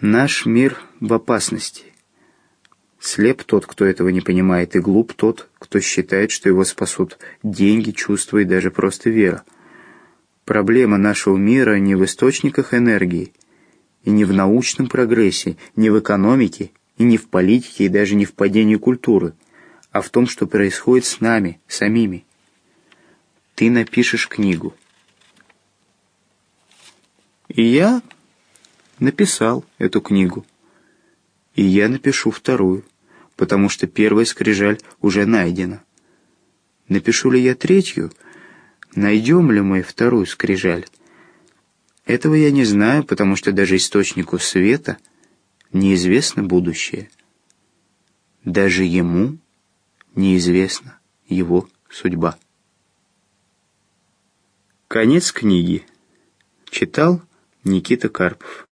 Наш мир в опасности. Слеп тот, кто этого не понимает, и глуп тот, кто считает, что его спасут деньги, чувства и даже просто вера. Проблема нашего мира не в источниках энергии, и не в научном прогрессе, не в экономике, и не в политике, и даже не в падении культуры, а в том, что происходит с нами, самими. Ты напишешь книгу. И я написал эту книгу. И я напишу вторую, потому что первая скрижаль уже найдена. Напишу ли я третью? Найдем ли мы вторую скрижаль? Этого я не знаю, потому что даже источнику света неизвестно будущее. Даже ему неизвестна его судьба. Конец книги. Читал Никита Карпов.